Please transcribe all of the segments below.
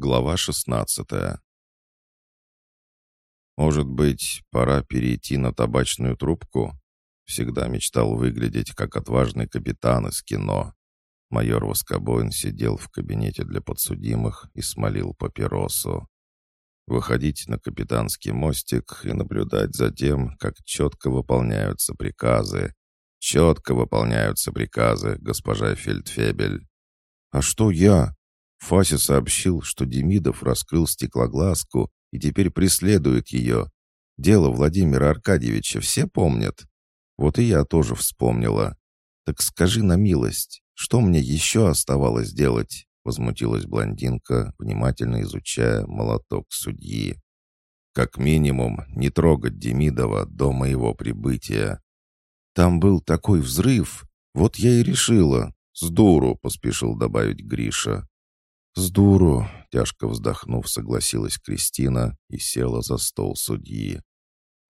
Глава 16 Может быть, пора перейти на табачную трубку? Всегда мечтал выглядеть как отважный капитан из кино. Майор Воскобоин сидел в кабинете для подсудимых и смолил папиросу. Выходить на капитанский мостик и наблюдать за тем, как четко выполняются приказы. Четко выполняются приказы, госпожа Фельдфебель. «А что я?» Фася сообщил, что Демидов раскрыл стеклоглазку и теперь преследует ее. Дело Владимира Аркадьевича все помнят. Вот и я тоже вспомнила. Так скажи на милость, что мне еще оставалось делать? Возмутилась блондинка, внимательно изучая молоток судьи. Как минимум, не трогать Демидова до моего прибытия. Там был такой взрыв. Вот я и решила. С дуру, поспешил добавить Гриша. «С дуру!» — тяжко вздохнув, согласилась Кристина и села за стол судьи.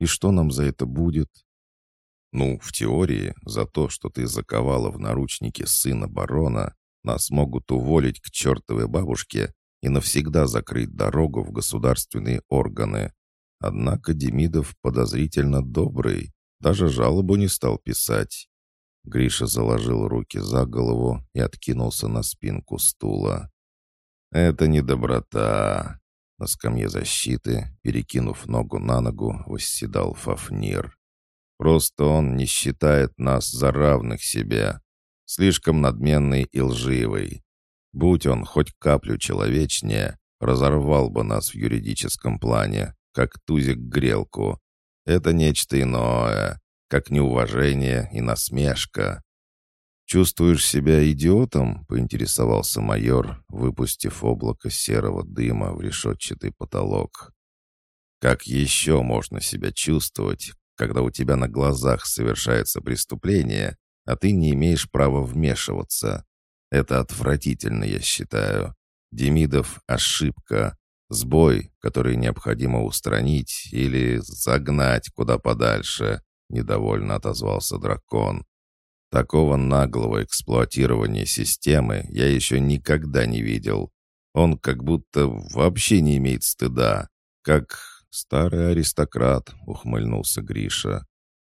«И что нам за это будет?» «Ну, в теории, за то, что ты заковала в наручники сына барона, нас могут уволить к чертовой бабушке и навсегда закрыть дорогу в государственные органы. Однако Демидов подозрительно добрый, даже жалобу не стал писать». Гриша заложил руки за голову и откинулся на спинку стула. «Это не доброта!» На скамье защиты, перекинув ногу на ногу, восседал Фафнир. «Просто он не считает нас за равных себе. Слишком надменный и лживый. Будь он хоть каплю человечнее, разорвал бы нас в юридическом плане, как тузик грелку. Это нечто иное, как неуважение и насмешка. «Чувствуешь себя идиотом?» — поинтересовался майор, выпустив облако серого дыма в решетчатый потолок. «Как еще можно себя чувствовать, когда у тебя на глазах совершается преступление, а ты не имеешь права вмешиваться? Это отвратительно, я считаю. Демидов — ошибка, сбой, который необходимо устранить или загнать куда подальше», — недовольно отозвался дракон. Такого наглого эксплуатирования системы я еще никогда не видел. Он как будто вообще не имеет стыда. Как старый аристократ, ухмыльнулся Гриша.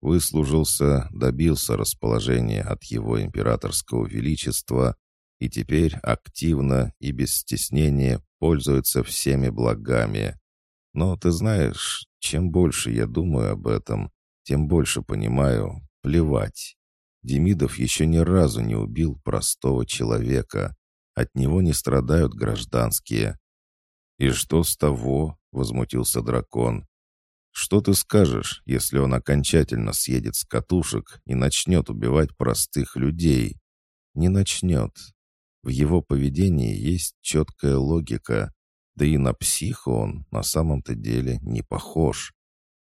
Выслужился, добился расположения от его императорского величества и теперь активно и без стеснения пользуется всеми благами. Но ты знаешь, чем больше я думаю об этом, тем больше понимаю, плевать. Демидов еще ни разу не убил простого человека. От него не страдают гражданские. «И что с того?» — возмутился дракон. «Что ты скажешь, если он окончательно съедет с катушек и начнет убивать простых людей?» «Не начнет. В его поведении есть четкая логика, да и на психа он на самом-то деле не похож».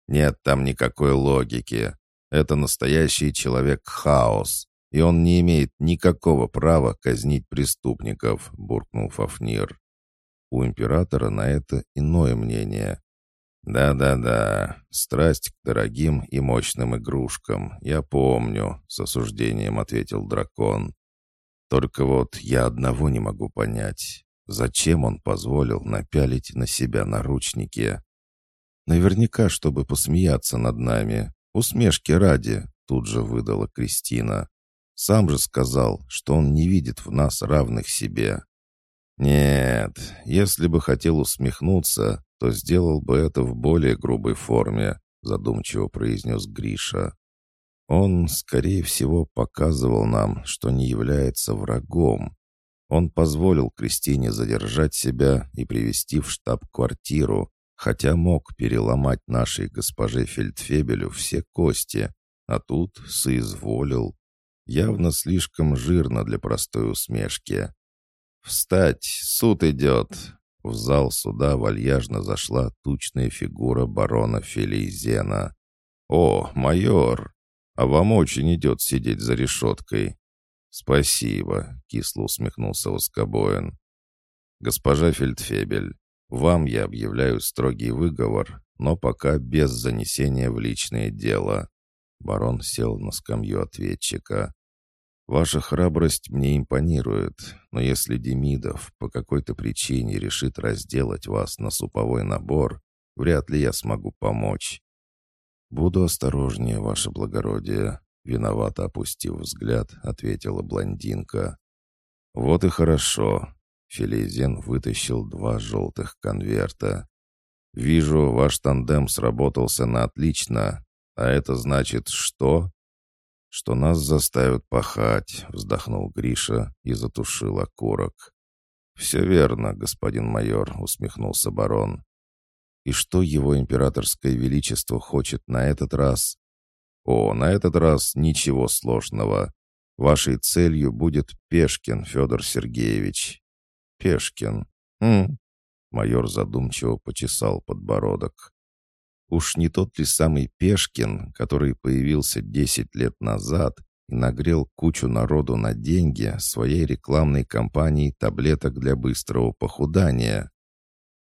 «Нет там никакой логики. Это настоящий человек-хаос, и он не имеет никакого права казнить преступников», — буркнул Фафнир. У императора на это иное мнение. «Да-да-да, страсть к дорогим и мощным игрушкам, я помню», — с осуждением ответил дракон. «Только вот я одного не могу понять. Зачем он позволил напялить на себя наручники?» «Наверняка, чтобы посмеяться над нами. «Усмешки ради», — тут же выдала Кристина. «Сам же сказал, что он не видит в нас равных себе». «Нет, если бы хотел усмехнуться, то сделал бы это в более грубой форме», — задумчиво произнес Гриша. «Он, скорее всего, показывал нам, что не является врагом. Он позволил Кристине задержать себя и привести в штаб-квартиру, хотя мог переломать нашей госпоже Фельдфебелю все кости, а тут соизволил. Явно слишком жирно для простой усмешки. «Встать! Суд идет!» В зал суда вальяжно зашла тучная фигура барона Фелейзена. «О, майор! А вам очень идет сидеть за решеткой!» «Спасибо», — кисло усмехнулся Воскобоин. «Госпожа Фельдфебель, вам я объявляю строгий выговор, но пока без занесения в личное дело». Барон сел на скамью ответчика. Ваша храбрость мне импонирует, но если Демидов по какой-то причине решит разделать вас на суповой набор, вряд ли я смогу помочь. Буду осторожнее, ваше благородие, виновато опустив взгляд, ответила блондинка. Вот и хорошо. Филизен вытащил два желтых конверта. «Вижу, ваш тандем сработался на отлично. А это значит что?» «Что нас заставят пахать», — вздохнул Гриша и затушил окурок. «Все верно, господин майор», — усмехнулся барон. «И что его императорское величество хочет на этот раз?» «О, на этот раз ничего сложного. Вашей целью будет Пешкин Федор Сергеевич». «Пешкин. Хм». Майор задумчиво почесал подбородок. Уж не тот ли самый Пешкин, который появился 10 лет назад и нагрел кучу народу на деньги своей рекламной кампанией таблеток для быстрого похудания?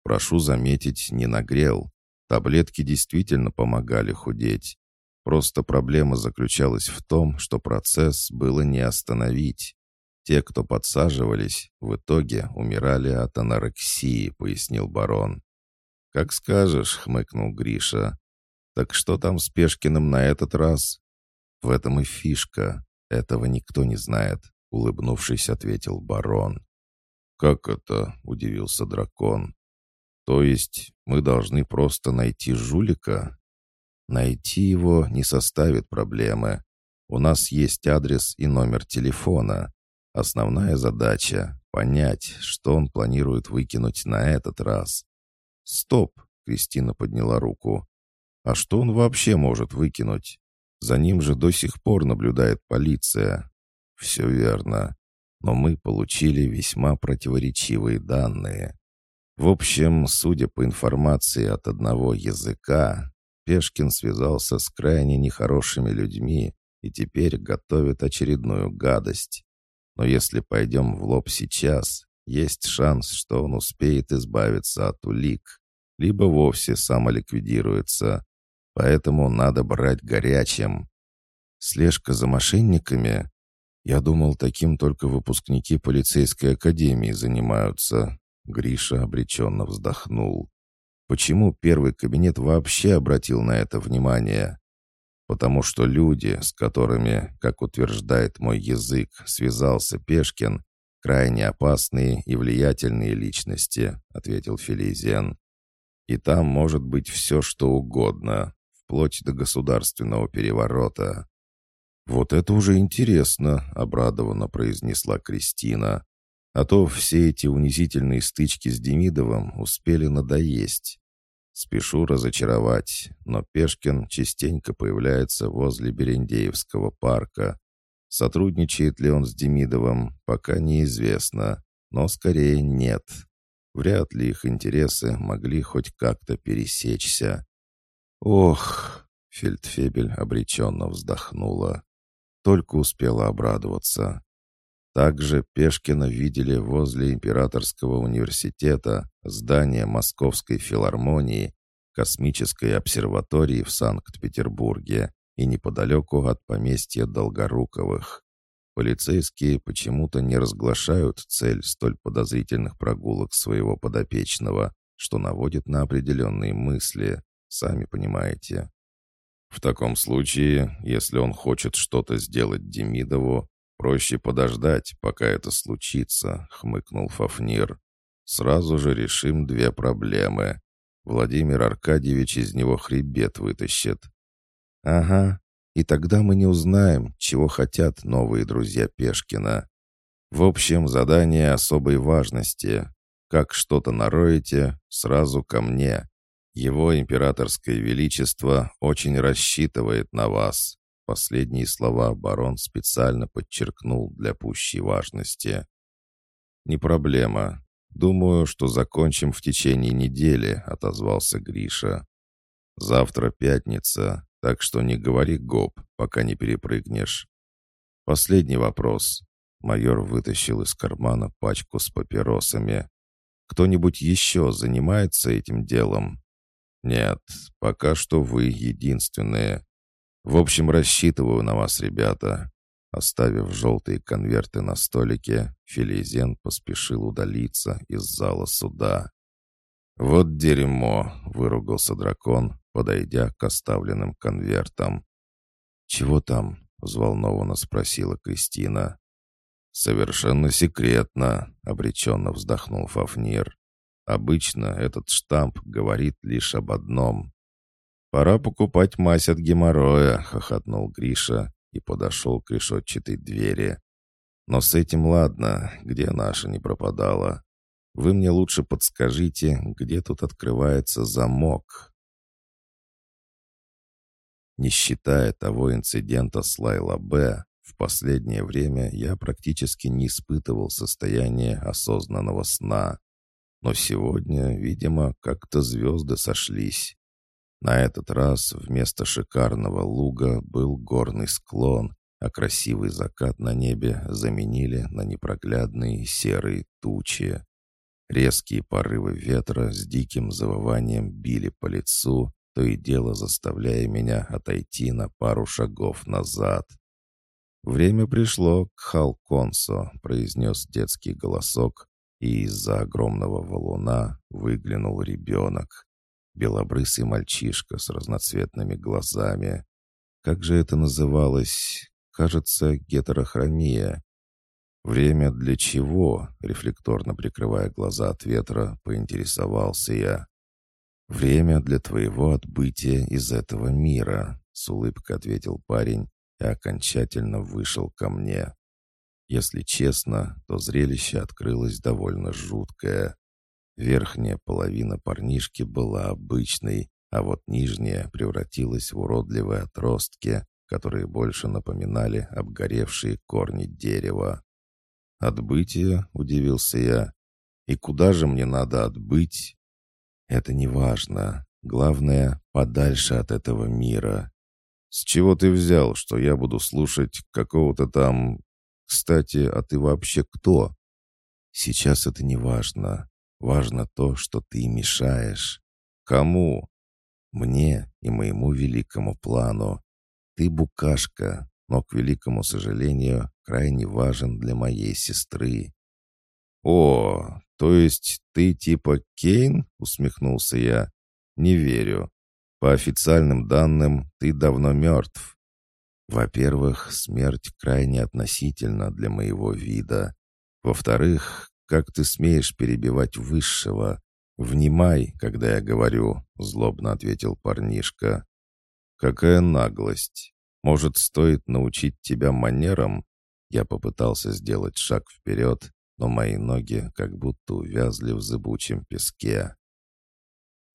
Прошу заметить, не нагрел. Таблетки действительно помогали худеть. Просто проблема заключалась в том, что процесс было не остановить. Те, кто подсаживались, в итоге умирали от анорексии, пояснил барон. «Как скажешь», — хмыкнул Гриша. «Так что там с Пешкиным на этот раз?» «В этом и фишка. Этого никто не знает», — улыбнувшись, ответил барон. «Как это?» — удивился дракон. «То есть мы должны просто найти жулика?» «Найти его не составит проблемы. У нас есть адрес и номер телефона. Основная задача — понять, что он планирует выкинуть на этот раз. «Стоп!» — Кристина подняла руку. «А что он вообще может выкинуть? За ним же до сих пор наблюдает полиция». «Все верно. Но мы получили весьма противоречивые данные. В общем, судя по информации от одного языка, Пешкин связался с крайне нехорошими людьми и теперь готовит очередную гадость. Но если пойдем в лоб сейчас, есть шанс, что он успеет избавиться от улик, либо вовсе самоликвидируется. Поэтому надо брать горячим. Слежка за мошенниками? Я думал, таким только выпускники полицейской академии занимаются. Гриша обреченно вздохнул. Почему первый кабинет вообще обратил на это внимание? Потому что люди, с которыми, как утверждает мой язык, связался Пешкин, крайне опасные и влиятельные личности, ответил Филизен. И там может быть все, что угодно, вплоть до государственного переворота. «Вот это уже интересно», — обрадованно произнесла Кристина. «А то все эти унизительные стычки с Демидовым успели надоесть. Спешу разочаровать, но Пешкин частенько появляется возле Берендеевского парка. Сотрудничает ли он с Демидовым, пока неизвестно, но скорее нет. Вряд ли их интересы могли хоть как-то пересечься. «Ох!» — Фельдфебель обреченно вздохнула. Только успела обрадоваться. Также Пешкина видели возле Императорского университета, здания Московской филармонии, космической обсерватории в Санкт-Петербурге и неподалеку от поместья Долгоруковых. Полицейские почему-то не разглашают цель столь подозрительных прогулок своего подопечного, что наводит на определенные мысли, сами понимаете. В таком случае, если он хочет что-то сделать Демидову, проще подождать, пока это случится, хмыкнул Фафнир. Сразу же решим две проблемы. Владимир Аркадьевич из него хребет вытащит. Ага, и тогда мы не узнаем, чего хотят новые друзья Пешкина. В общем, задание особой важности. Как что-то нароете, сразу ко мне. Его императорское величество очень рассчитывает на вас. Последние слова барон специально подчеркнул для пущей важности. «Не проблема. Думаю, что закончим в течение недели», — отозвался Гриша. «Завтра пятница. Так что не говори гоп, пока не перепрыгнешь. Последний вопрос. Майор вытащил из кармана пачку с папиросами. Кто-нибудь еще занимается этим делом? Нет, пока что вы единственные. В общем, рассчитываю на вас, ребята. Оставив желтые конверты на столике, Филизен поспешил удалиться из зала суда. «Вот дерьмо!» — выругался дракон, подойдя к оставленным конвертам. «Чего там?» — взволнованно спросила Кристина. «Совершенно секретно», — обреченно вздохнул Фафнир. «Обычно этот штамп говорит лишь об одном». «Пора покупать мазь от геморроя», — хохотнул Гриша и подошел к решетчатой двери. «Но с этим ладно, где наша не пропадала. Вы мне лучше подскажите, где тут открывается замок». Не считая того инцидента с Лайла Б., в последнее время я практически не испытывал состояние осознанного сна. Но сегодня, видимо, как-то звезды сошлись. На этот раз вместо шикарного луга был горный склон, а красивый закат на небе заменили на непроглядные серые тучи. Резкие порывы ветра с диким завыванием били по лицу, то и дело заставляя меня отойти на пару шагов назад. «Время пришло к Халконсо», — произнес детский голосок, и из-за огромного валуна выглянул ребенок. Белобрысый мальчишка с разноцветными глазами. Как же это называлось? Кажется, гетерохромия. «Время для чего?» — рефлекторно прикрывая глаза от ветра, поинтересовался я. «Время для твоего отбытия из этого мира», — с улыбкой ответил парень и окончательно вышел ко мне. Если честно, то зрелище открылось довольно жуткое. Верхняя половина парнишки была обычной, а вот нижняя превратилась в уродливые отростки, которые больше напоминали обгоревшие корни дерева. «Отбытие?» — удивился я. «И куда же мне надо отбыть?» «Это не важно. Главное, подальше от этого мира». «С чего ты взял, что я буду слушать какого-то там... Кстати, а ты вообще кто?» «Сейчас это не важно. Важно то, что ты мешаешь. Кому? Мне и моему великому плану. Ты букашка, но, к великому сожалению, крайне важен для моей сестры. «О, то есть ты типа Кейн?» — усмехнулся я. «Не верю. По официальным данным, ты давно мертв. Во-первых, смерть крайне относительна для моего вида. Во-вторых, как ты смеешь перебивать высшего? Внимай, когда я говорю, злобно ответил парнишка. Какая наглость! Может, стоит научить тебя манерам? Я попытался сделать шаг вперед, но мои ноги как будто увязли в зыбучем песке.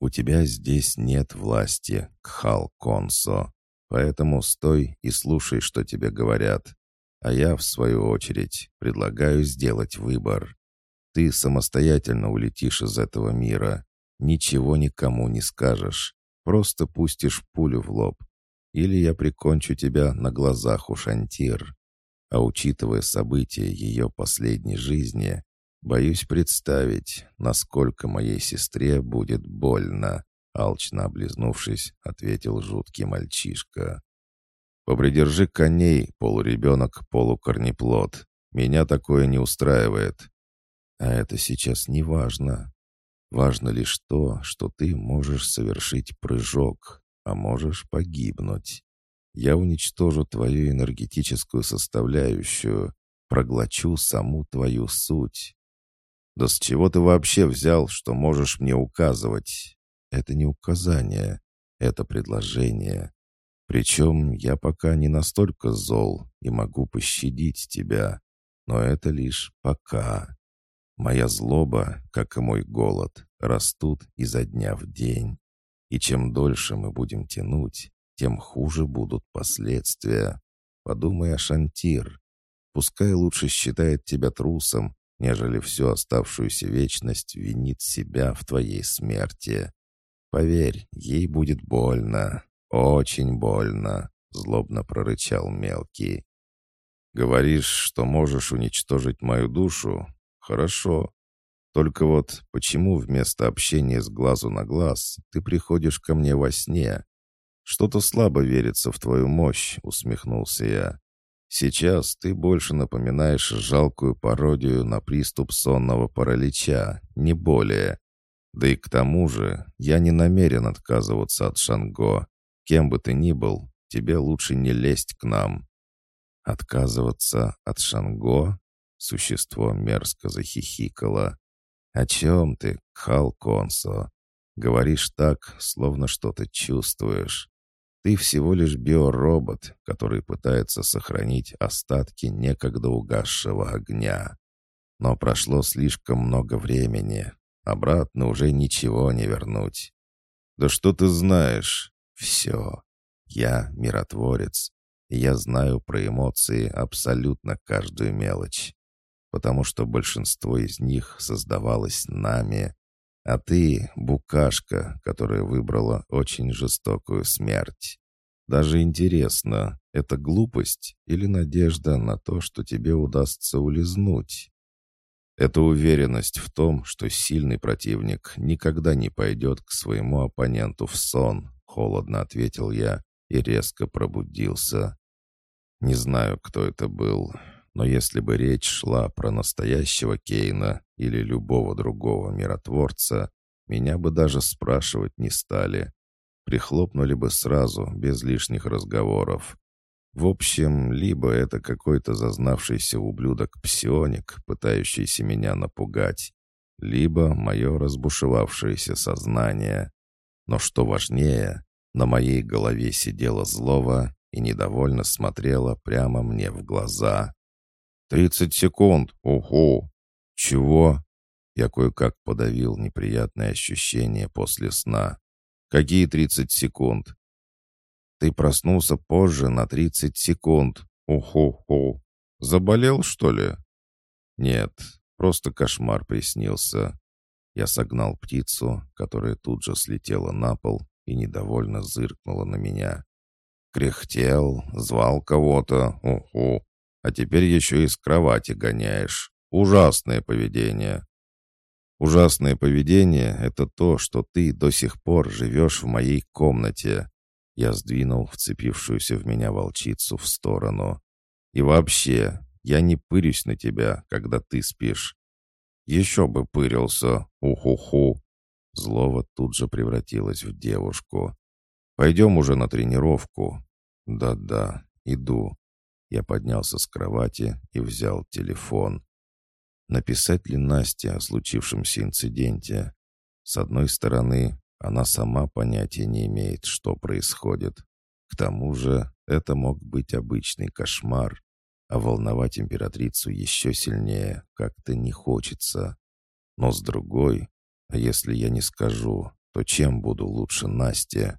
«У тебя здесь нет власти, Кхал Консо, поэтому стой и слушай, что тебе говорят. А я, в свою очередь, предлагаю сделать выбор. Ты самостоятельно улетишь из этого мира. Ничего никому не скажешь. Просто пустишь пулю в лоб. Или я прикончу тебя на глазах у Шантир. А учитывая события ее последней жизни, боюсь представить, насколько моей сестре будет больно. Алчно облизнувшись, ответил жуткий мальчишка. «Попридержи коней, полуребенок, полукорнеплод. Меня такое не устраивает. А это сейчас не важно. Важно лишь то, что ты можешь совершить прыжок, а можешь погибнуть. Я уничтожу твою энергетическую составляющую, проглочу саму твою суть. Да с чего ты вообще взял, что можешь мне указывать? Это не указание, это предложение. Причем я пока не настолько зол и могу пощадить тебя, но это лишь пока. Моя злоба, как и мой голод, растут изо дня в день. И чем дольше мы будем тянуть, тем хуже будут последствия. Подумай о Шантир. Пускай лучше считает тебя трусом, нежели всю оставшуюся вечность винит себя в твоей смерти. Поверь, ей будет больно, очень больно, злобно прорычал мелкий. Говоришь, что можешь уничтожить мою душу? «Хорошо. Только вот почему вместо общения с глазу на глаз ты приходишь ко мне во сне? Что-то слабо верится в твою мощь», — усмехнулся я. Сейчас ты больше напоминаешь жалкую пародию на приступ сонного паралича, не более. Да и к тому же я не намерен отказываться от Шанго. Кем бы ты ни был, тебе лучше не лезть к нам. Отказываться от Шанго? Существо мерзко захихикало. «О чем ты, Хал Консо? Говоришь так, словно что-то чувствуешь. Ты всего лишь биоробот, который пытается сохранить остатки некогда угасшего огня. Но прошло слишком много времени. Обратно уже ничего не вернуть. Да что ты знаешь? Все. Я миротворец, я знаю про эмоции абсолютно каждую мелочь. Потому что большинство из них создавалось нами, а ты — букашка, которая выбрала очень жестокую смерть. Даже интересно, это глупость или надежда на то, что тебе удастся улизнуть? Это уверенность в том, что сильный противник никогда не пойдет к своему оппоненту в сон, холодно ответил я и резко пробудился. Не знаю, кто это был, но если бы речь шла про настоящего Кейна или любого другого миротворца, меня бы даже спрашивать не стали. Прихлопнули бы сразу, без лишних разговоров. В общем, либо это какой-то зазнавшийся ублюдок-псионик, пытающийся меня напугать, либо мое разбушевавшееся сознание. Но что важнее, на моей голове сидела злого и недовольно смотрела прямо мне в глаза. «Тридцать секунд! Уху!» «Чего?» Я кое-как подавил неприятное ощущение после сна. «Какие тридцать секунд?» «Ты проснулся позже на тридцать секунд. Уху-ху. Заболел, что ли?» «Нет, просто кошмар приснился». Я согнал птицу, которая тут же слетела на пол и недовольно зыркнула на меня. Кряхтел, звал кого-то, уху, а теперь еще и с кровати гоняешь. Ужасное поведение. Ужасное поведение — это то, что ты до сих пор живешь в моей комнате. Я сдвинул вцепившуюся в меня волчицу в сторону. И вообще, я не пырюсь на тебя, когда ты спишь. Еще бы пырился, уху-ху. Злова тут же превратилась в девушку. Пойдем уже на тренировку. Да-да, иду. Я поднялся с кровати и взял телефон. Написать ли Насте о случившемся инциденте? С одной стороны, она сама понятия не имеет, что происходит. К тому же, это мог быть обычный кошмар, а волновать императрицу еще сильнее как-то не хочется. Но с другой, а если я не скажу, то чем буду лучше Насте?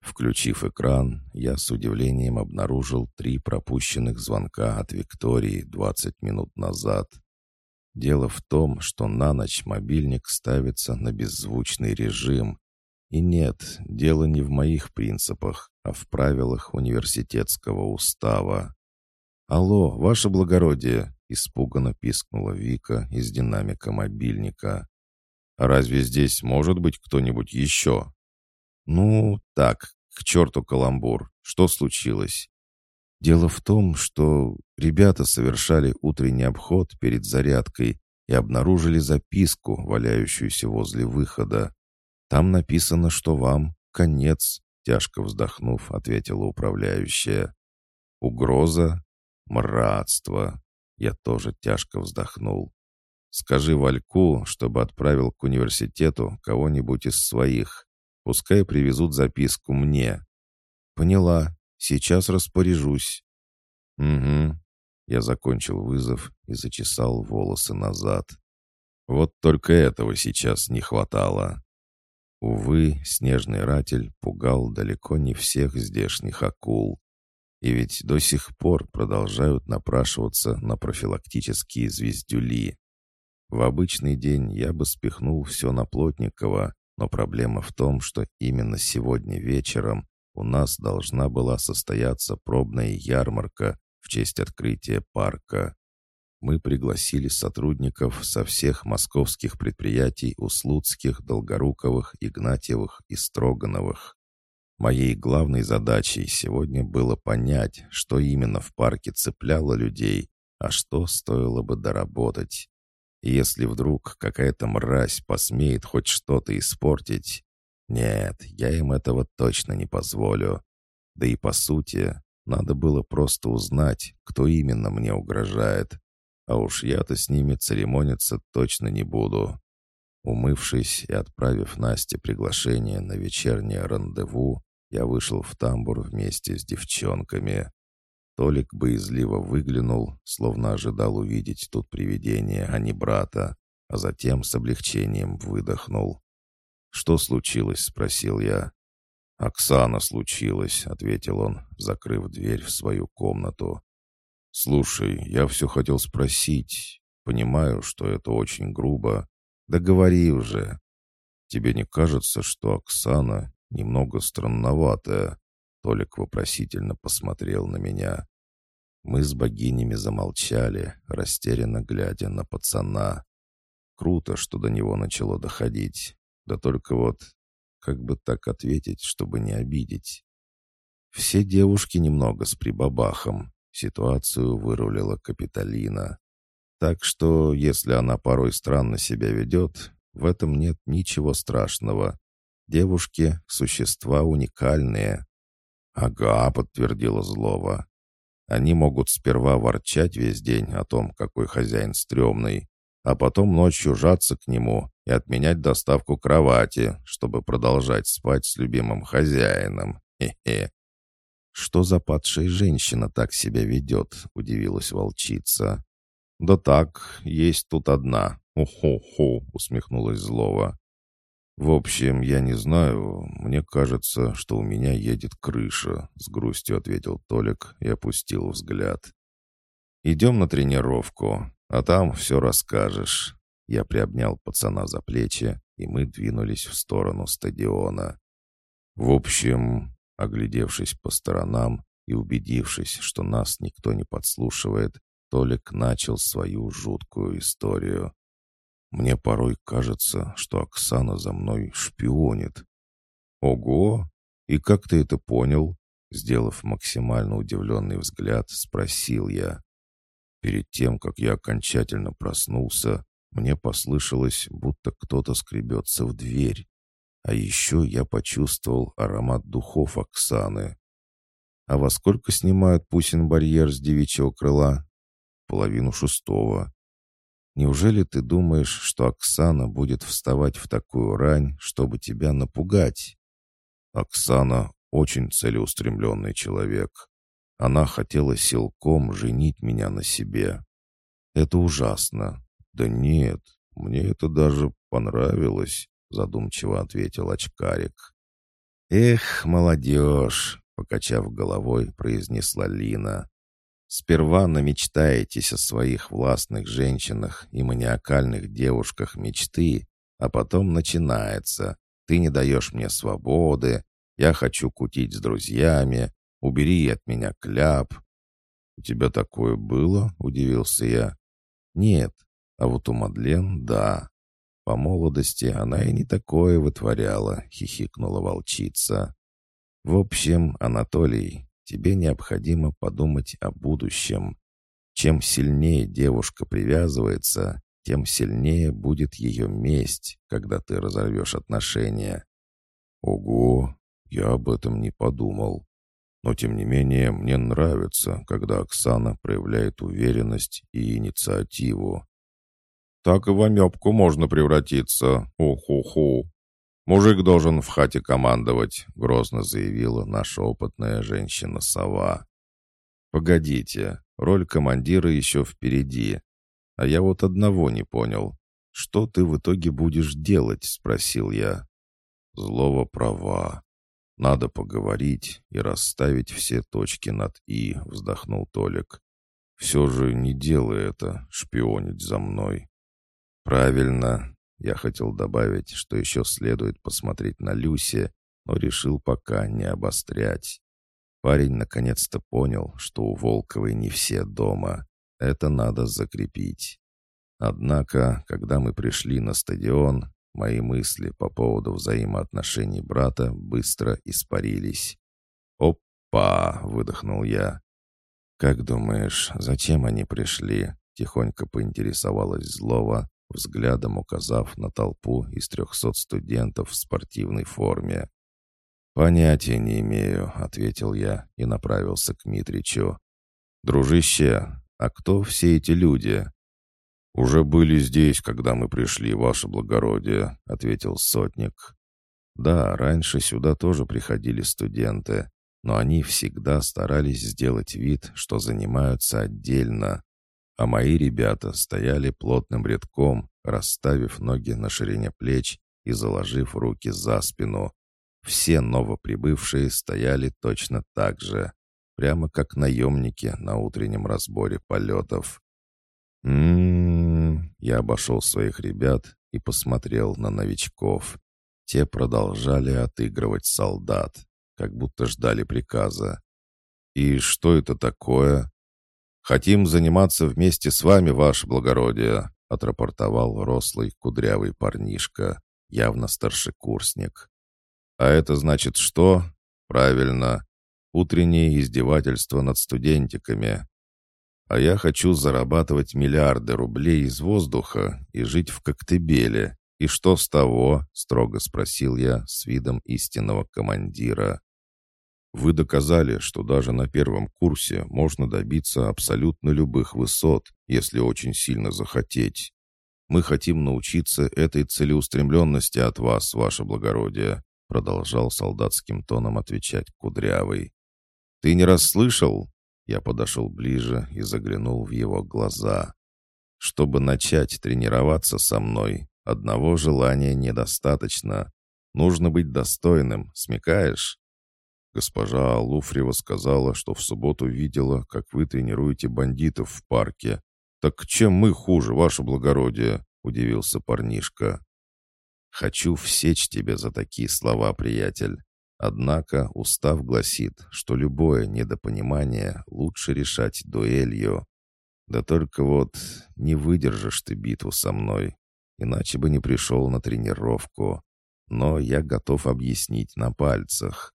Включив экран, я с удивлением обнаружил три пропущенных звонка от Виктории 20 минут назад. Дело в том, что на ночь мобильник ставится на беззвучный режим. И нет, дело не в моих принципах, а в правилах университетского устава. «Алло, ваше благородие!» — испуганно пискнула Вика из динамика мобильника. «А разве здесь может быть кто-нибудь еще?» «Ну, так, к черту каламбур. Что случилось?» «Дело в том, что ребята совершали утренний обход перед зарядкой и обнаружили записку, валяющуюся возле выхода. Там написано, что вам конец», — тяжко вздохнув, ответила управляющая. «Угроза? Мратство!» Я тоже тяжко вздохнул. «Скажи Вальку, чтобы отправил к университету кого-нибудь из своих. Пускай привезут записку мне». «Поняла. Сейчас распоряжусь». «Угу». Я закончил вызов и зачесал волосы назад. Вот только этого сейчас не хватало. Увы, снежный ратель пугал далеко не всех здешних акул. И ведь до сих пор продолжают напрашиваться на профилактические звездюли. В обычный день я бы спихнул все на Плотникова, но проблема в том, что именно сегодня вечером у нас должна была состояться пробная ярмарка в честь открытия парка. Мы пригласили сотрудников со всех московских предприятий Услуцких, Долгоруковых, Игнатьевых и Строгановых. Моей главной задачей сегодня было понять, что именно в парке цепляло людей, а что стоило бы доработать. Если вдруг какая-то мразь посмеет хоть что-то испортить, нет, я им этого точно не позволю. Да и по сути, надо было просто узнать, кто именно мне угрожает. А уж я-то с ними церемониться точно не буду. Умывшись и отправив Насте приглашение на вечернее рандеву, я вышел в тамбур вместе с девчонками. Толик боязливо выглянул, словно ожидал увидеть тут привидение, а не брата, а затем с облегчением выдохнул. «Что случилось?» — спросил я. «Оксана случилось», — ответил он, закрыв дверь в свою комнату. «Слушай, я все хотел спросить. Понимаю, что это очень грубо. Да говори уже. Тебе не кажется, что Оксана немного странноватая?» Толик вопросительно посмотрел на меня. Мы с богинями замолчали, растерянно глядя на пацана. Круто, что до него начало доходить. Да только вот, как бы так ответить, чтобы не обидеть? Все девушки немного с прибабахом. Ситуацию вырулила Капитолина. Так что, если она порой странно себя ведет, в этом нет ничего страшного. Девушки — существа уникальные. «Ага», — подтвердила Злова. «Они могут сперва ворчать весь день о том, какой хозяин стрёмный, а потом ночью жаться к нему и отменять доставку кровати, чтобы продолжать спать с любимым хозяином. Хе-хе. «Что за падшая женщина так себя ведет?» — удивилась волчица. «Да так, есть тут одна. Уху-ху!» — усмехнулась Злова. «В общем, я не знаю. Мне кажется, что у меня едет крыша», — с грустью ответил Толик и опустил взгляд. «Идем на тренировку. А там все расскажешь». Я приобнял пацана за плечи, и мы двинулись в сторону стадиона. В общем, оглядевшись по сторонам и убедившись, что нас никто не подслушивает, Толик начал свою жуткую историю. «Мне порой кажется, что Оксана за мной шпионит». «Ого! И как ты это понял?» Сделав максимально удивленный взгляд, спросил я. Перед тем, как я окончательно проснулся, мне послышалось, будто кто-то скребется в дверь. А еще я почувствовал аромат духов Оксаны. «А во сколько снимают Пусин барьер с девичьего крыла?» «Половину шестого». «Неужели ты думаешь, что Оксана будет вставать в такую рань, чтобы тебя напугать?» «Оксана очень целеустремленный человек. Она хотела силком женить меня на себе. Это ужасно. Да нет, мне это даже понравилось, задумчиво ответил очкарик. Эх, молодежь, покачав головой, произнесла Лина. Сперва намечтаетесь о своих властных женщинах и маниакальных девушках мечты, а потом начинается. Ты не даешь мне свободы, я хочу кутить с друзьями, Убери от меня кляп». «У тебя такое было?» — удивился я. «Нет, а вот у Мадлен — да. По молодости она и не такое вытворяла», — хихикнула волчица. «В общем, Анатолий, тебе необходимо подумать о будущем. Чем сильнее девушка привязывается, тем сильнее будет ее месть, когда ты разорвешь отношения». «Ого, я об этом не подумал. Но, тем не менее, мне нравится, когда Оксана проявляет уверенность и инициативу. «Так и в амебку можно превратиться. Ху-ху-ху. Мужик должен в хате командовать», — грозно заявила наша опытная женщина-сова. «Погодите, роль командира еще впереди. А я вот одного не понял. Что ты в итоге будешь делать?» — спросил я. Злого права. «Надо поговорить и расставить все точки над «и», — вздохнул Толик. «Все же не делай это, шпионить за мной». «Правильно». Я хотел добавить, что еще следует посмотреть на Люси, но решил пока не обострять. Парень наконец-то понял, что у Волковой не все дома. Это надо закрепить. Однако, когда мы пришли на стадион, мои мысли по поводу взаимоотношений брата быстро испарились. «Опа!» — выдохнул я. «Как думаешь, зачем они пришли?» — тихонько поинтересовалась Злова, взглядом указав на толпу из трехсот студентов в спортивной форме. «Понятия не имею», — ответил я и направился к Митричу. «Дружище, а кто все эти люди?» «Уже были здесь, когда мы пришли, ваше благородие», — ответил сотник. «Да, раньше сюда тоже приходили студенты, но они всегда старались сделать вид, что занимаются отдельно. А мои ребята стояли плотным рядком, расставив ноги на ширине плеч и заложив руки за спину. Все новоприбывшие стояли точно так же, прямо как наемники на утреннем разборе полетов. «М-м-м...» Я обошел своих ребят и посмотрел на новичков. Те продолжали отыгрывать солдат, как будто ждали приказа. «И что это такое?» «Хотим заниматься вместе с вами, ваше благородие», отрапортовал рослый кудрявый парнишка, явно старшекурсник. «А это значит что?» «Правильно, утреннее издевательство над студентиками. А я хочу зарабатывать миллиарды рублей из воздуха и жить в Коктебеле. И что с того?» — строго спросил я с видом истинного командира. «Вы доказали, что даже на первом курсе можно добиться абсолютно любых высот, если очень сильно захотеть. Мы хотим научиться этой целеустремленности от вас, ваше благородие», продолжал солдатским тоном отвечать Кудрявый. «Ты не расслышал?» Я подошел ближе и заглянул в его глаза. «Чтобы начать тренироваться со мной, одного желания недостаточно. Нужно быть достойным, смекаешь?» Госпожа Алуфрева сказала, что в субботу видела, как вы тренируете бандитов в парке. Так чем мы хуже, ваше благородие?» — удивился парнишка. «Хочу всечь тебе за такие слова, приятель. Однако устав гласит, что любое недопонимание лучше решать дуэлью. Да только вот не выдержишь ты битву со мной, иначе бы не пришел на тренировку. Но я готов объяснить на пальцах.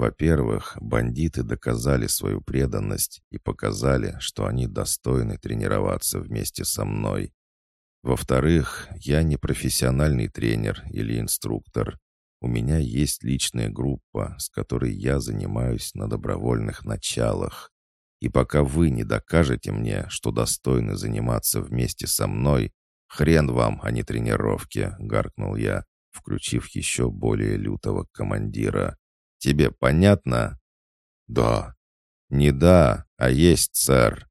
Во-первых, бандиты доказали свою преданность и показали, что они достойны тренироваться вместе со мной. Во-вторых, я не профессиональный тренер или инструктор. У меня есть личная группа, с которой я занимаюсь на добровольных началах. И пока вы не докажете мне, что достойны заниматься вместе со мной, хрен вам, а не тренировки», — гаркнул я, включив еще более лютого командира. «Тебе понятно?» «Да». «Не да, а есть, сэр».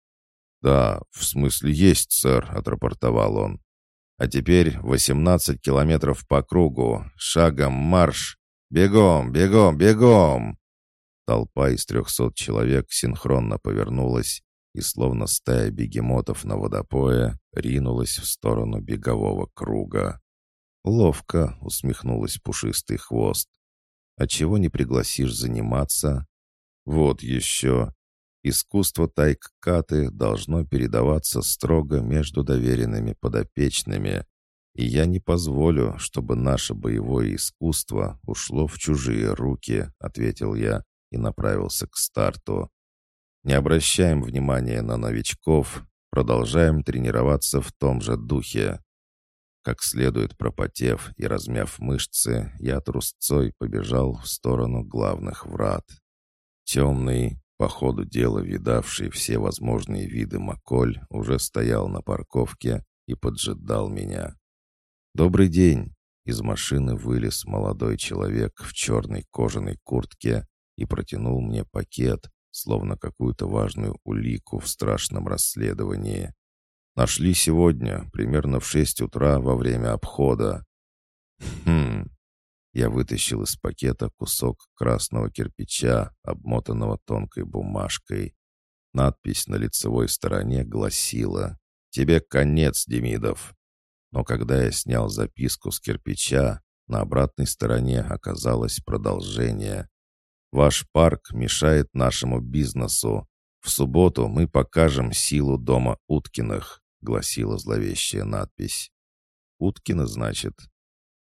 «Да, в смысле есть, сэр», — отрапортовал он. А теперь 18 километров по кругу. Шагом марш! Бегом, бегом, бегом!» Толпа из трехсот человек синхронно повернулась и, словно стая бегемотов на водопое, ринулась в сторону бегового круга. «Ловко!» — усмехнулась пушистый хвост. «А чего не пригласишь заниматься?» «Вот еще!» Искусство тайккаты должно передаваться строго между доверенными подопечными, и я не позволю, чтобы наше боевое искусство ушло в чужие руки», — ответил я и направился к старту. «Не обращаем внимания на новичков, продолжаем тренироваться в том же духе». Как следует пропотев и размяв мышцы, я трусцой побежал в сторону главных врат. Темный, по ходу дела, видавший все возможные виды Маколь, уже стоял на парковке и поджидал меня. «Добрый день!» Из машины вылез молодой человек в черной кожаной куртке и протянул мне пакет, словно какую-то важную улику в страшном расследовании. «Нашли сегодня, примерно в шесть утра во время обхода». «Хм, я вытащил из пакета кусок красного кирпича, обмотанного тонкой бумажкой. Надпись на лицевой стороне гласила «Тебе конец, Демидов». Но когда я снял записку с кирпича, на обратной стороне оказалось продолжение. «Ваш парк мешает нашему бизнесу. В субботу мы покажем силу дома Уткиных», — гласила зловещая надпись. «Уткина, значит?»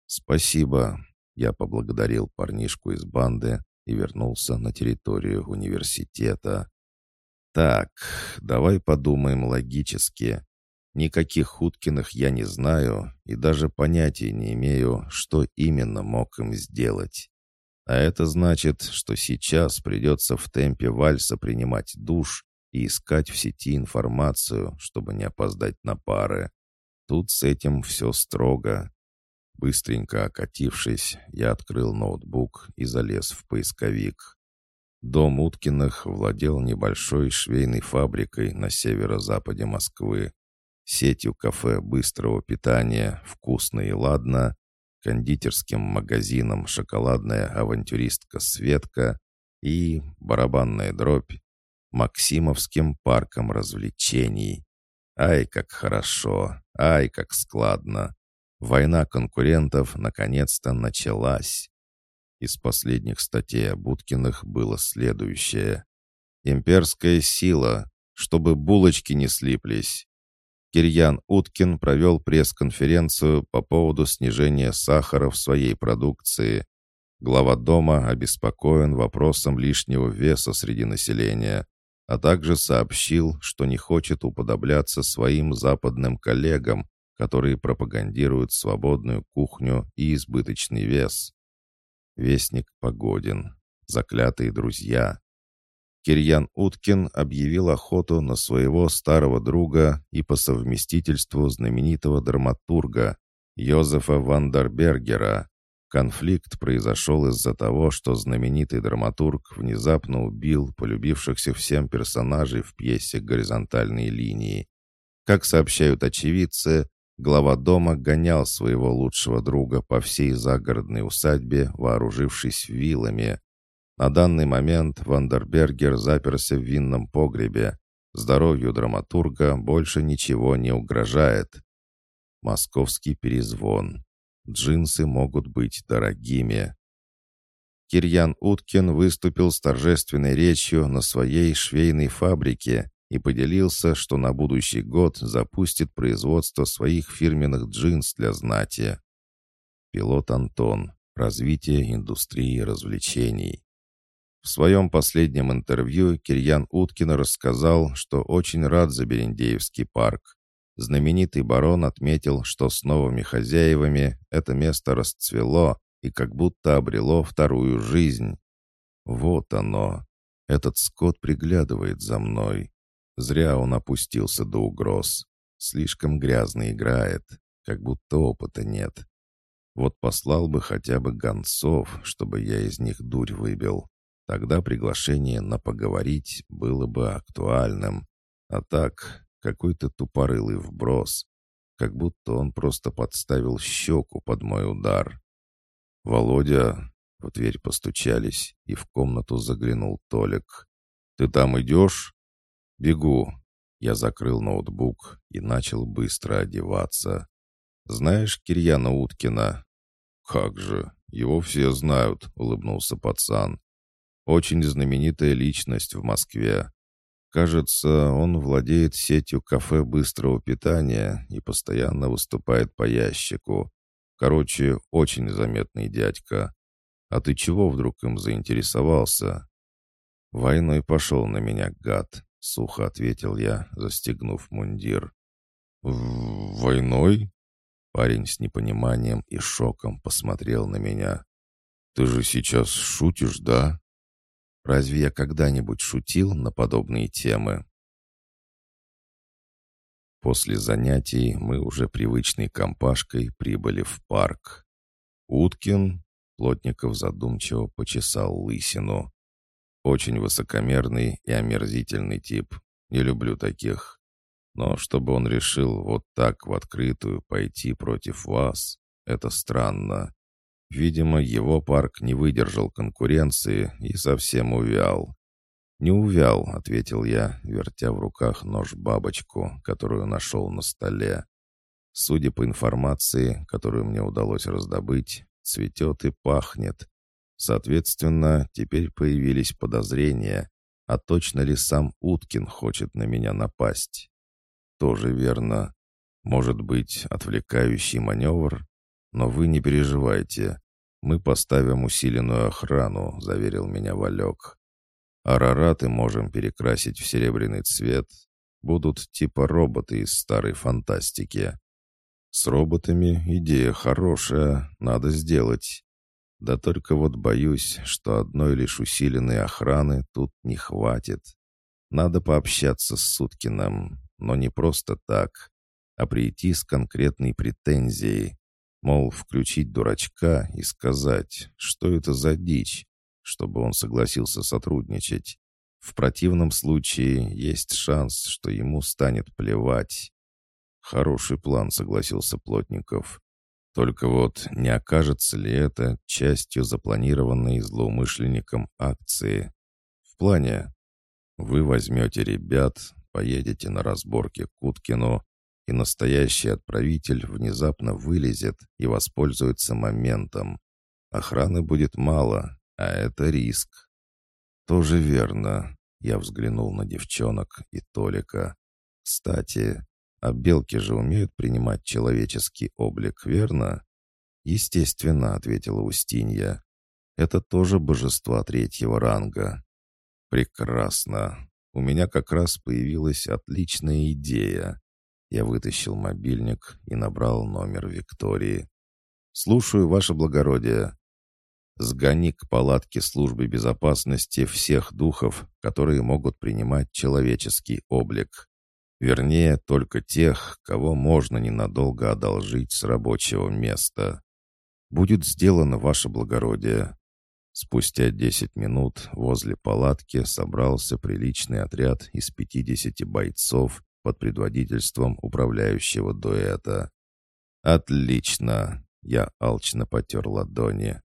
«Спасибо», — я поблагодарил парнишку из банды и вернулся на территорию университета. «Так, давай подумаем логически. Никаких Уткиных я не знаю и даже понятия не имею, что именно мог им сделать. А это значит, что сейчас придется в темпе вальса принимать душ и искать в сети информацию, чтобы не опоздать на пары. Тут с этим все строго. Быстренько окатившись, я открыл ноутбук и залез в поисковик. Дом Уткиных владел небольшой швейной фабрикой на северо-западе Москвы, сетью кафе быстрого питания «Вкусно и ладно», кондитерским магазином «Шоколадная авантюристка Светка» и барабанная дробь Максимовским парком развлечений. Ай, как хорошо, ай, как складно. Война конкурентов наконец-то началась. Из последних статей о Будкиных было следующее. «Имперская сила, чтобы булочки не слиплись». Кирьян Уткин провел пресс-конференцию по поводу снижения сахара в своей продукции. Глава дома обеспокоен вопросом лишнего веса среди населения а также сообщил, что не хочет уподобляться своим западным коллегам, которые пропагандируют свободную кухню и избыточный вес. Вестник Погодин. Заклятые друзья. Кирьян Уткин объявил охоту на своего старого друга и по совместительству знаменитого драматурга Йозефа Вандербергера, Конфликт произошел из-за того, что знаменитый драматург внезапно убил полюбившихся всем персонажей в пьесе «Горизонтальные линии». Как сообщают очевидцы, глава дома гонял своего лучшего друга по всей загородной усадьбе, вооружившись вилами. На данный момент Вандербергер заперся в винном погребе. Здоровью драматурга больше ничего не угрожает. Московский перезвон. Джинсы могут быть дорогими. Кирьян Уткин выступил с торжественной речью на своей швейной фабрике и поделился, что на будущий год запустит производство своих фирменных джинс для знати. Пилот Антон. Развитие индустрии развлечений. В своем последнем интервью Кирьян Уткин рассказал, что очень рад за Берендеевский парк. Знаменитый барон отметил, что с новыми хозяевами это место расцвело и как будто обрело вторую жизнь. Вот оно. Этот скот приглядывает за мной. Зря он опустился до угроз. Слишком грязно играет, как будто опыта нет. Вот послал бы хотя бы гонцов, чтобы я из них дурь выбил. Тогда приглашение на поговорить было бы актуальным. А так, какой-то тупорылый вброс, как будто он просто подставил щеку под мой удар. «Володя!» — в дверь постучались, и в комнату заглянул Толик. «Ты там идешь?» «Бегу!» Я закрыл ноутбук и начал быстро одеваться. «Знаешь Кирьяна Уткина?» «Как же! Его все знают», — улыбнулся пацан. «Очень знаменитая личность в Москве. Кажется, он владеет сетью кафе быстрого питания и постоянно выступает по ящику. Короче, очень заметный дядька. А ты чего вдруг им заинтересовался? Войной пошел на меня, гад, сухо ответил я, застегнув мундир. «Войной?» Парень с непониманием и шоком посмотрел на меня. «Ты же сейчас шутишь, да?» Разве я когда-нибудь шутил на подобные темы? После занятий мы уже привычной компашкой прибыли в парк. Уткин, Плотников задумчиво почесал лысину. Очень высокомерный и омерзительный тип. Не люблю таких. Но чтобы он решил вот так в открытую пойти против вас, это странно. Видимо, его парк не выдержал конкуренции и совсем увял. «Не увял», — ответил я, вертя в руках нож-бабочку, которую нашел на столе. Судя по информации, которую мне удалось раздобыть, цветет и пахнет. Соответственно, теперь появились подозрения, а точно ли сам Уткин хочет на меня напасть? Тоже верно. Может быть, отвлекающий маневр? Но вы не переживайте. Мы поставим усиленную охрану», — заверил меня Валек. «Арараты можем перекрасить в серебряный цвет. Будут типа роботы из старой фантастики. С роботами идея хорошая, надо сделать. Да только вот боюсь, что одной лишь усиленной охраны тут не хватит. Надо пообщаться с Суткиным, но не просто так, а прийти с конкретной претензией. Мол, включить дурачка и сказать, что это за дичь, чтобы он согласился сотрудничать. В противном случае есть шанс, что ему станет плевать. Хороший план, согласился Плотников. Только вот не окажется ли это частью запланированной злоумышленником акции? В плане вы возьмете ребят, поедете на разборки к и настоящий отправитель внезапно вылезет и воспользуется моментом. Охраны будет мало, а это риск. Тоже верно. Я взглянул на девчонок и Толика. Кстати, а белки же умеют принимать человеческий облик, верно? Естественно, ответила Устинья. Это тоже божества третьего ранга. Прекрасно. У меня как раз появилась отличная идея. Я вытащил мобильник и набрал номер Виктории. «Слушаю, ваше благородие. Сгони к палатке службы безопасности всех духов, которые могут принимать человеческий облик. Вернее, только тех, кого можно ненадолго одолжить с рабочего места. Будет сделано, ваше благородие». Спустя десять минут возле палатки собрался приличный отряд из пятидесяти бойцов под предводительством управляющего дуэта. «Отлично!» — я алчно потер ладони.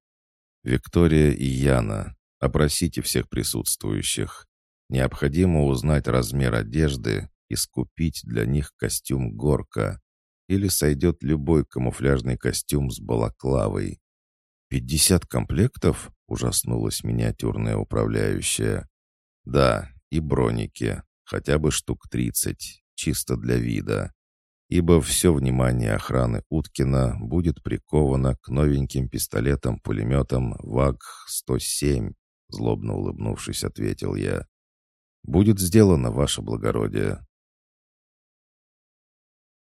«Виктория и Яна, опросите всех присутствующих. Необходимо узнать размер одежды и скупить для них костюм горка. Или сойдет любой камуфляжный костюм с балаклавой. «Пятьдесят комплектов?» — ужаснулась миниатюрная управляющая. «Да, и броники. Хотя бы штук тридцать. Чисто для вида. Ибо все внимание охраны Уткина будет приковано к новеньким пистолетам-пулеметам ВАГ-107», — злобно улыбнувшись, ответил я. «Будет сделано, ваше благородие».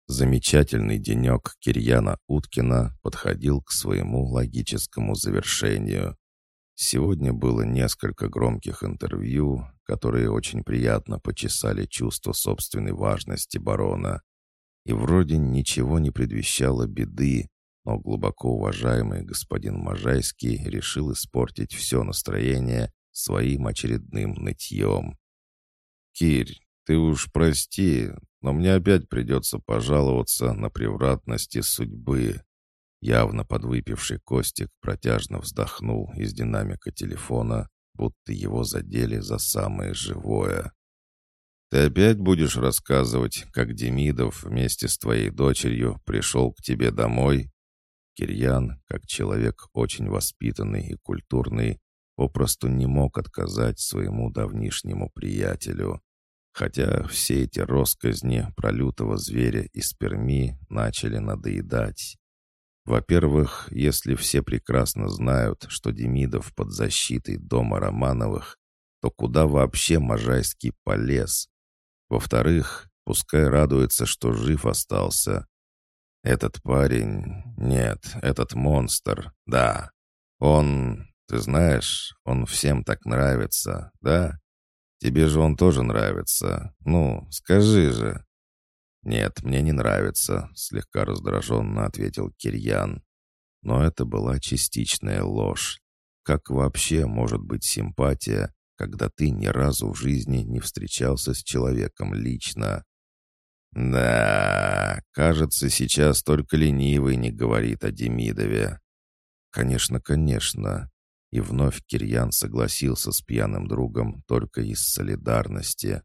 Замечательный денек Кирьяна Уткина подходил к своему логическому завершению. Сегодня было несколько громких интервью, которые очень приятно почесали чувство собственной важности барона. И вроде ничего не предвещало беды, но глубоко уважаемый господин Можайский решил испортить все настроение своим очередным нытьем. «Кирь, ты уж прости, но мне опять придется пожаловаться на превратности судьбы». Явно подвыпивший Костик протяжно вздохнул из динамика телефона, будто его задели за самое живое. «Ты опять будешь рассказывать, как Демидов вместе с твоей дочерью пришел к тебе домой?» Кирьян, как человек очень воспитанный и культурный, попросту не мог отказать своему давнишнему приятелю. Хотя все эти росказни про лютого зверя из Перми начали надоедать. Во-первых, если все прекрасно знают, что Демидов под защитой дома Романовых, то куда вообще Можайский полез? Во-вторых, пускай радуется, что жив остался. Этот парень... Нет, этот монстр, да. Он... Ты знаешь, он всем так нравится, да? Тебе же он тоже нравится. Ну, скажи же». «Нет, мне не нравится», — слегка раздраженно ответил Кирьян. Но это была частичная ложь. Как вообще может быть симпатия, когда ты ни разу в жизни не встречался с человеком лично? Да, кажется, сейчас только ленивый не говорит о Демидове. Конечно, конечно. И вновь Кирьян согласился с пьяным другом только из солидарности.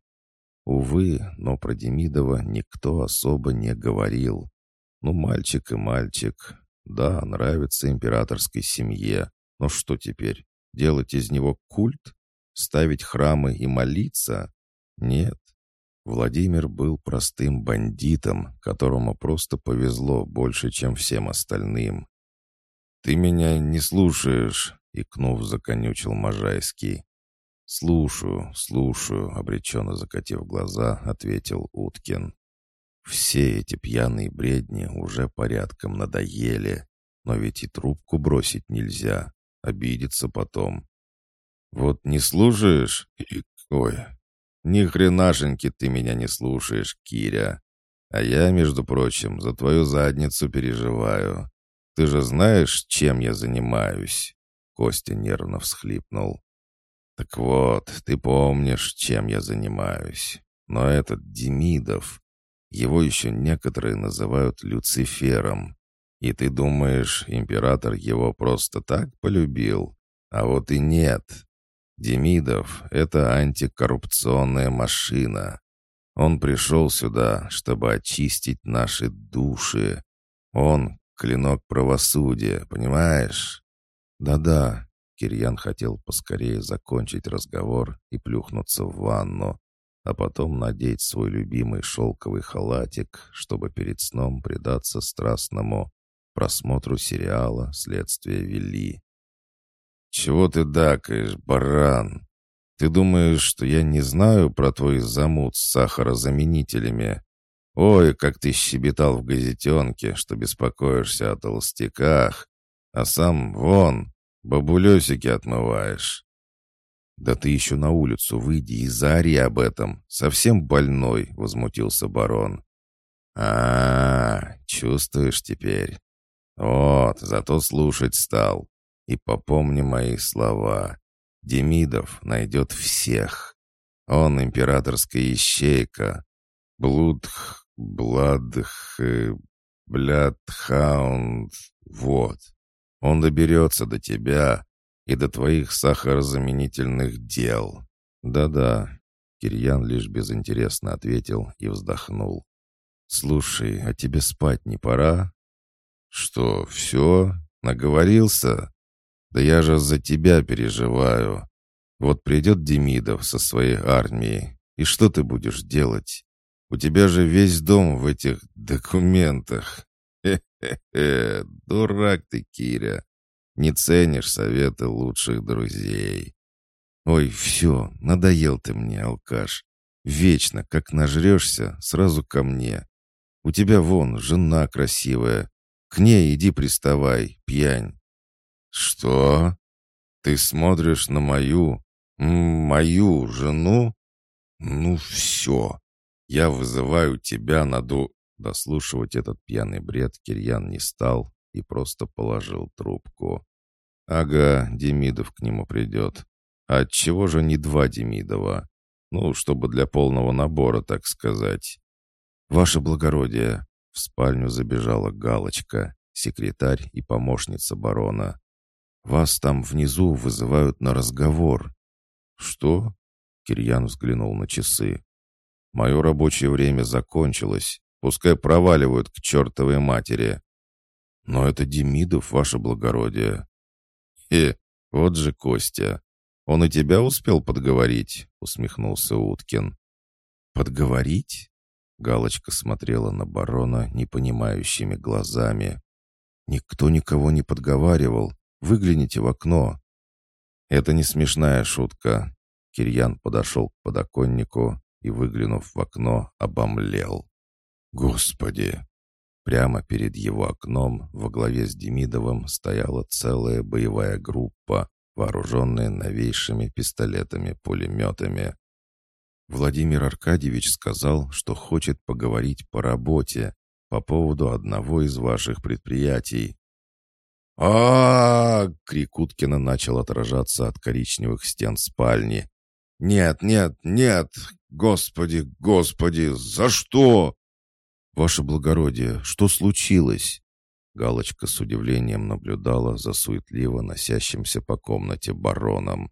Увы, но про Демидова никто особо не говорил. Ну, мальчик и мальчик. Да, нравится императорской семье. Но что теперь? Делать из него культ? Ставить храмы и молиться? Нет. Владимир был простым бандитом, которому просто повезло больше, чем всем остальным. ты меня не слушаешь», — икнув, законючил Можайский. «Слушаю, слушаю», — обреченно закатив глаза, ответил Уткин. «Все эти пьяные бредни уже порядком надоели, но ведь и трубку бросить нельзя, обидеться потом. Вот не слушаешь? И... Ой, ни хренашеньки ты меня не слушаешь, Киря. А я, между прочим, за твою задницу переживаю. Ты же знаешь, чем я занимаюсь?» Костя нервно всхлипнул. «Так вот, ты помнишь, чем я занимаюсь. Но этот Демидов, его еще некоторые называют Люцифером. И ты думаешь, император его просто так полюбил? А вот и нет. Демидов — это антикоррупционная машина. Он пришел сюда, чтобы очистить наши души. Он — клинок правосудия, понимаешь? Да-да, Кирьян хотел поскорее закончить разговор и плюхнуться в ванну, а потом надеть свой любимый шелковый халатик, чтобы перед сном предаться страстному просмотру сериала «Следствие вели». «Чего ты дакаешь, баран? Ты думаешь, что я не знаю про твой замут с сахарозаменителями? Ой, как ты щебетал в газетенке, что беспокоишься о толстяках, а сам вон, бабулесики отмываешь». «Да ты еще на улицу выйди и заори об этом. Совсем больной», — возмутился барон. а, -а, -а чувствуешь теперь? Вот, зато слушать стал. И попомни мои слова. Демидов найдет всех. Он императорская ищейка. Блудх, Бладх, Блядхаунд. Вот. Он доберется до тебя и до твоих сахарозаменительных дел. Да-да. Кирьян лишь безинтересно ответил и вздохнул. «Слушай, а тебе спать не пора?» «Что, все? Наговорился?» Да я же за тебя переживаю. Вот придет Демидов со своей армией, и что ты будешь делать? У тебя же весь дом в этих документах. Хе-хе-хе, дурак ты, Киря. Не ценишь советы лучших друзей. Ой, все, надоел ты мне, алкаш. Вечно, как нажрешься, сразу ко мне. У тебя вон жена красивая. К ней иди приставай, пьянь. «Что? Ты смотришь на мою... мою жену? Ну все. Я вызываю тебя на ду...» Дослушивать этот пьяный бред Кирьян не стал и просто положил трубку. «Ага, Демидов к нему придет. А отчего же не два Демидова? Ну, чтобы для полного набора, так сказать». «Ваше благородие!» В спальню забежала Галочка, секретарь и помощница барона. Вас там внизу вызывают на разговор». «Что?» — Кирьян взглянул на часы. «Мое рабочее время закончилось. Пускай проваливают к чертовой матери». «Но это Демидов, ваше благородие». «Хе, вот же Костя. Он и тебя успел подговорить?» — усмехнулся Уткин. «Подговорить?» Галочка смотрела на барона непонимающими глазами. «Никто никого не подговаривал. Выгляните в окно». «Это не смешная шутка». Кирьян подошел к подоконнику и, выглянув в окно, обомлел. «Господи!» Прямо перед его окном во главе с Демидовым стояла целая боевая группа, вооруженная новейшими пистолетами-пулеметами. Владимир Аркадьевич сказал, что хочет поговорить по работе по поводу одного из ваших предприятий а, Крик Уткина начал отражаться от коричневых стен спальни. «Нет, нет, нет! Господи, господи, за что?» «Ваше благородие, что случилось?» Галочка с удивлением наблюдала за суетливо носящимся по комнате бароном.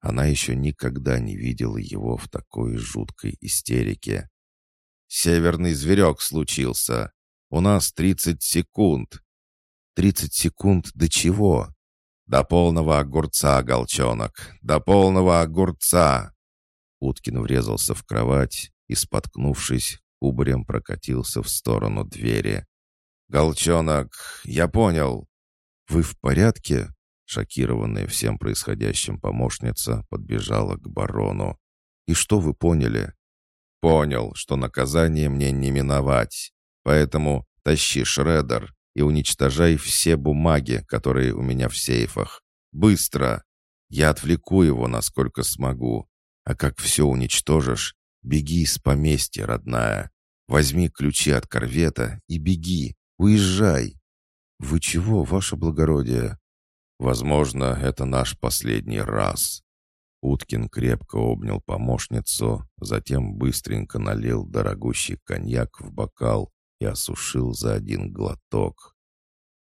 Она еще никогда не видела его в такой жуткой истерике. «Северный зверек случился. У нас тридцать секунд. Тридцать секунд до чего? До полного огурца, голчонок, до полного огурца. Уткин врезался в кровать и, споткнувшись, кубарем прокатился в сторону двери. «Голчонок, я понял. «Вы в порядке?» Шокированная всем происходящим помощница подбежала к барону. «И что вы поняли?» «Понял, что наказание мне не миновать. Поэтому тащи шредер и уничтожай все бумаги, которые у меня в сейфах. Быстро! Я отвлеку его, насколько смогу. А как все уничтожишь, беги из поместья, родная. Возьми ключи от корвета и беги. Уезжай. Вы чего, ваше благородие? Возможно, это наш последний раз. Уткин крепко обнял помощницу, затем быстренько налил дорогущий коньяк в бокал и осушил за один глоток.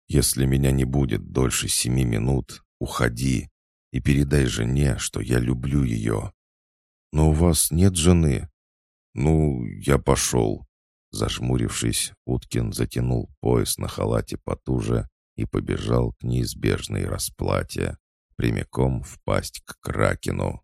«Если меня не будет дольше семи минут, уходи и передай жене, что я люблю ее. Но у вас нет жены?» «Ну, я пошел». Зажмурившись, Уткин затянул пояс на халате потуже и побежал к неизбежной расплате, прямиком в пасть к Кракену.